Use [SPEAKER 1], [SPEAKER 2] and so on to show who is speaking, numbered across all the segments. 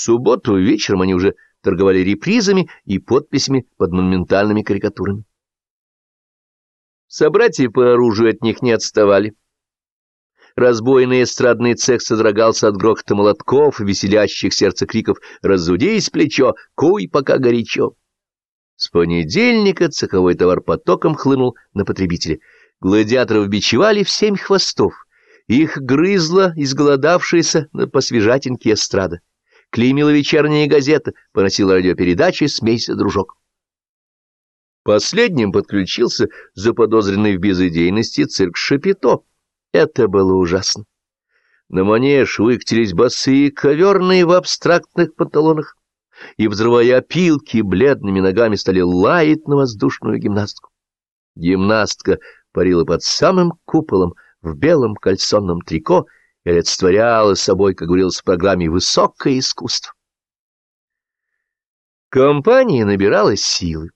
[SPEAKER 1] Субботу вечером они уже торговали репризами и подписями под монументальными карикатурами. Собратья по оружию от них не отставали. Разбойный эстрадный цех содрогался от грохота молотков, веселящих сердце криков «Разудись плечо! Куй, пока горячо!» С понедельника цеховой товар потоком хлынул на потребителя. Гладиаторов бичевали в семь хвостов. Их грызла изголодавшаяся на посвежатинке эстрада. Клеймила вечерняя газета, поносила радиопередачи «Смейся, дружок». Последним подключился заподозренный в безыдейности цирк Шапито. Это было ужасно. На манеж выкатились босые коверные в абстрактных панталонах, и, взрывая опилки, бледными ногами стали лаять на воздушную гимнастку. Гимнастка парила под самым куполом в белом кальсонном трико и олицетворяла собой, как говорилось в программе, высокое искусство. Компания набирала силы.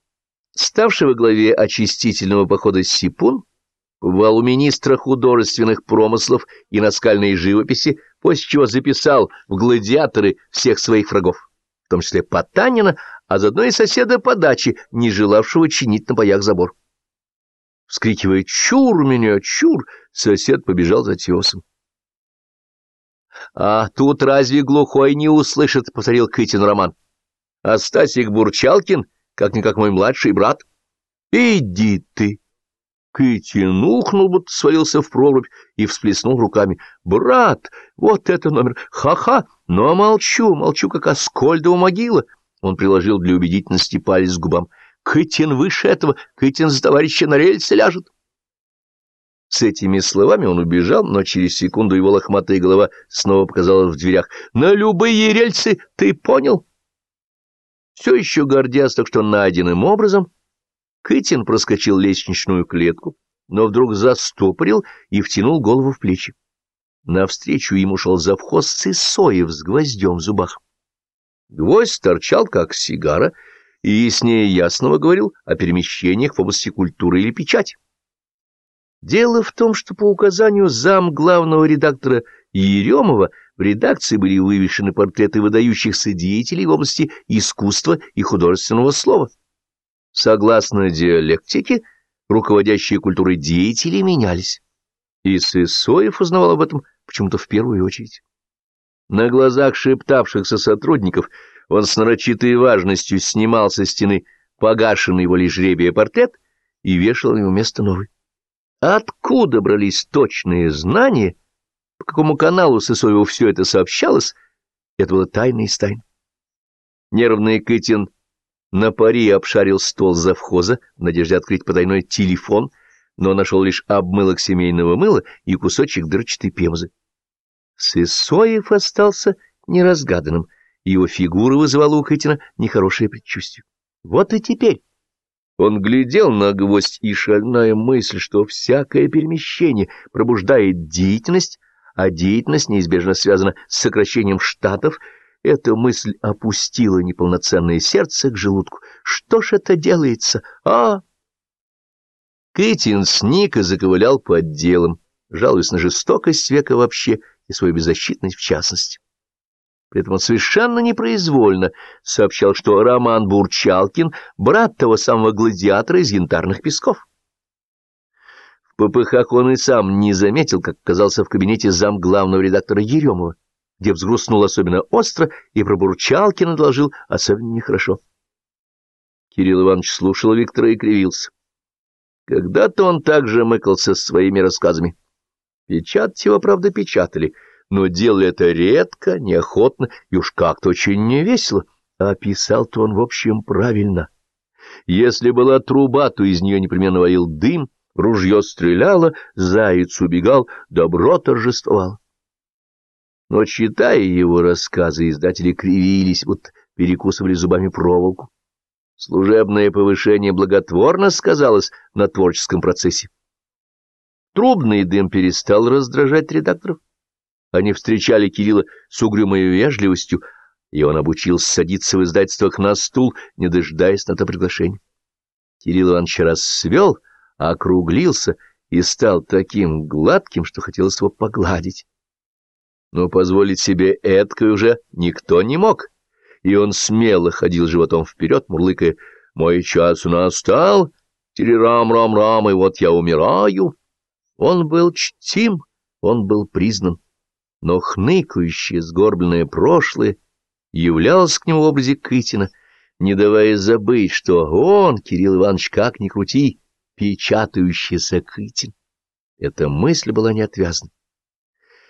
[SPEAKER 1] Ставший во главе очистительного похода Сипун побывал у министра художественных промыслов и наскальной живописи, после чего записал в гладиаторы всех своих врагов, в том числе Потанина, а заодно и соседа по даче, не желавшего чинить на боях забор. Вскрикивая «Чур меня, чур!», сосед побежал за тесом. — А тут разве глухой не услышит? — повторил Кытин Роман. — А Стасик Бурчалкин — как-никак мой младший брат. Иди ты! Кытин ухнул, будто свалился в прорубь и всплеснул руками. «Брат, вот это номер! Ха-ха! Но молчу, молчу, как Аскольдова могила!» Он приложил для убедительности палец к губам. «Кытин выше этого! Кытин за товарища на рельсы ляжет!» С этими словами он убежал, но через секунду его лохматая голова снова показалась в дверях. «На любые рельсы, ты понял?» Все еще гордясь так что найденным образом, Кытин проскочил лестничную клетку, но вдруг застопорил и втянул голову в плечи. Навстречу ему шел завхоз Сысоев с гвоздем в зубах. Гвоздь торчал, как сигара, и яснее ясного говорил о перемещениях в области культуры или печати. Дело в том, что по указанию зам главного редактора Еремова в редакции были вывешены портреты выдающихся деятелей в области искусства и художественного слова. Согласно диалектике, руководящие культурой деятели менялись. И Сысоев узнавал об этом почему-то в первую очередь. На глазах шептавшихся сотрудников он с нарочитой важностью снимал со стены погашенный его лишь жребия портрет и вешал ему место новый. Откуда брались точные знания, по какому каналу Сысоеву все это сообщалось, это было тайна из тайн. Нервный Кытин на пари обшарил стол завхоза в надежде открыть потайной телефон, но нашел лишь обмылок семейного мыла и кусочек дырчатой пемзы. Сысоев остался неразгаданным, его фигура вызывала у Кытина нехорошее предчувствие. Вот и теперь он глядел на гвоздь, и шальная мысль, что всякое перемещение пробуждает деятельность, а деятельность неизбежно связана с сокращением штатов, эта мысль опустила неполноценное сердце к желудку. Что ж это делается, а? Кэтин сник и заковылял по отделам, жалуясь на жестокость века вообще и свою беззащитность в частности. При этом он совершенно непроизвольно сообщал, что Роман Бурчалкин — брат того самого гладиатора из янтарных песков. В попыхах он и сам не заметил, как оказался в кабинете зам главного редактора Еремова, где взгрустнул особенно остро и про Бурчалкина доложил особенно нехорошо. Кирилл Иванович слушал Виктора и кривился. Когда-то он также мыкался своими рассказами. Печатать его, правда, печатали — но делали это редко, неохотно и уж как-то очень невесело. А писал-то он, в общем, правильно. Если была труба, то из нее непременно валил дым, ружье стреляло, заяц убегал, добро торжествовало. Но, читая его рассказы, издатели кривились, вот перекусывали зубами проволоку. Служебное повышение благотворно сказалось на творческом процессе. Трубный дым перестал раздражать редакторов. Они встречали Кирилла с угрюмой вежливостью, и он обучился садиться в издательствах на стул, не дожидаясь на то приглашение. Кирилл Иванович рассвел, округлился и стал таким гладким, что хотелось его погладить. Но позволить себе эткой уже никто не мог, и он смело ходил животом вперед, мурлыкая «Мой час настал, терерам-рам-рам, и вот я умираю». Он был чтим, он был признан, но хныкающее, сгорбленное прошлое являлось к нему в образе Кытина, не давая забыть, что он, Кирилл Иванович, как ни крути, печатающийся Кытин. Эта мысль была неотвязна.